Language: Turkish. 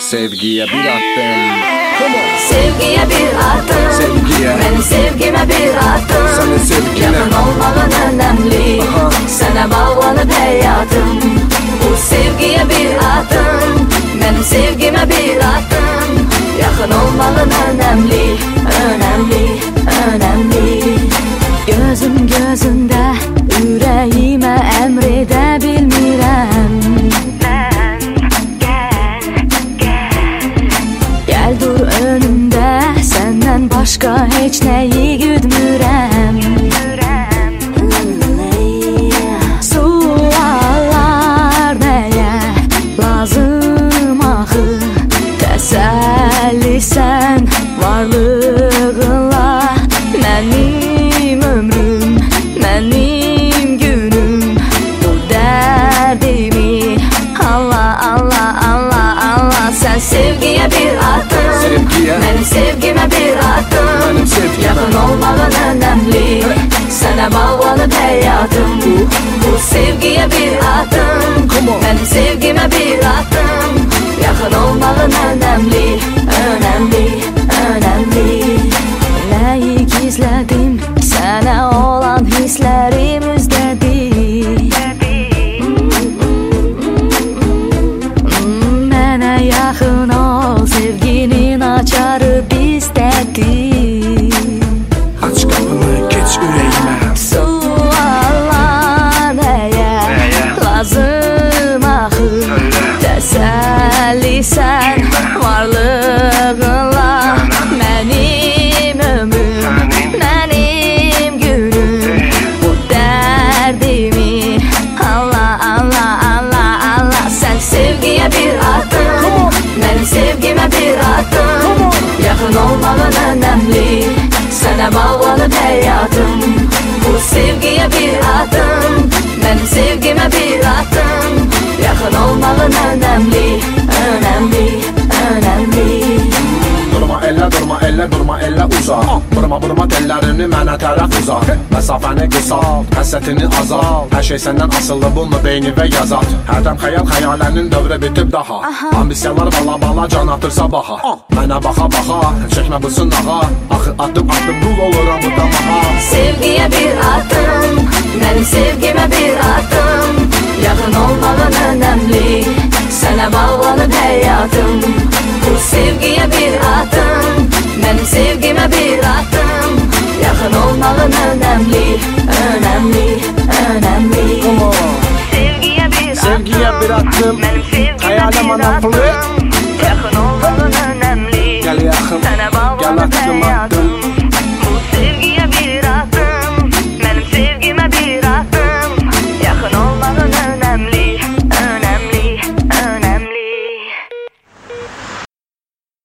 Sevgiye bir attım. Sevgiye bir adım Sevgiye. Benim sevgime bir adım Senin sevgine. Yakın olmanın önemli. Aha. Sana bağlanıp hayatım. Bu sevgiye bir adım Benim sevgime bir adım Yakın olmanın önemli. Önemli, önemli. Gözüm gözünde Yüreğime başqa heç nə yigidmi Ben sevgime bir attım. Yakın olmalın önemli Önemli, önemli. Layık izledim sana olan Sən varlığınla elle durma elle uzak Vurma vurma tellerini mənə tərəf uzat Məsafəni qısalt, həsrətini azalt Hər şey səndən asılı bunu beyni və yazat Hərdən xəyal xəyalənin dövrü bitib daha. Ambisiyalar bala bala can atırsa baha Mənə baxa baxa, çəkmə bu sınağa Axı addım addım dul oluram bu damaha Sevgiye bir adım Benim sevgime bir adım Olmağın önemli Önemli, önemli. Sevgiye bir Sevgiye bir attım Hayalim bir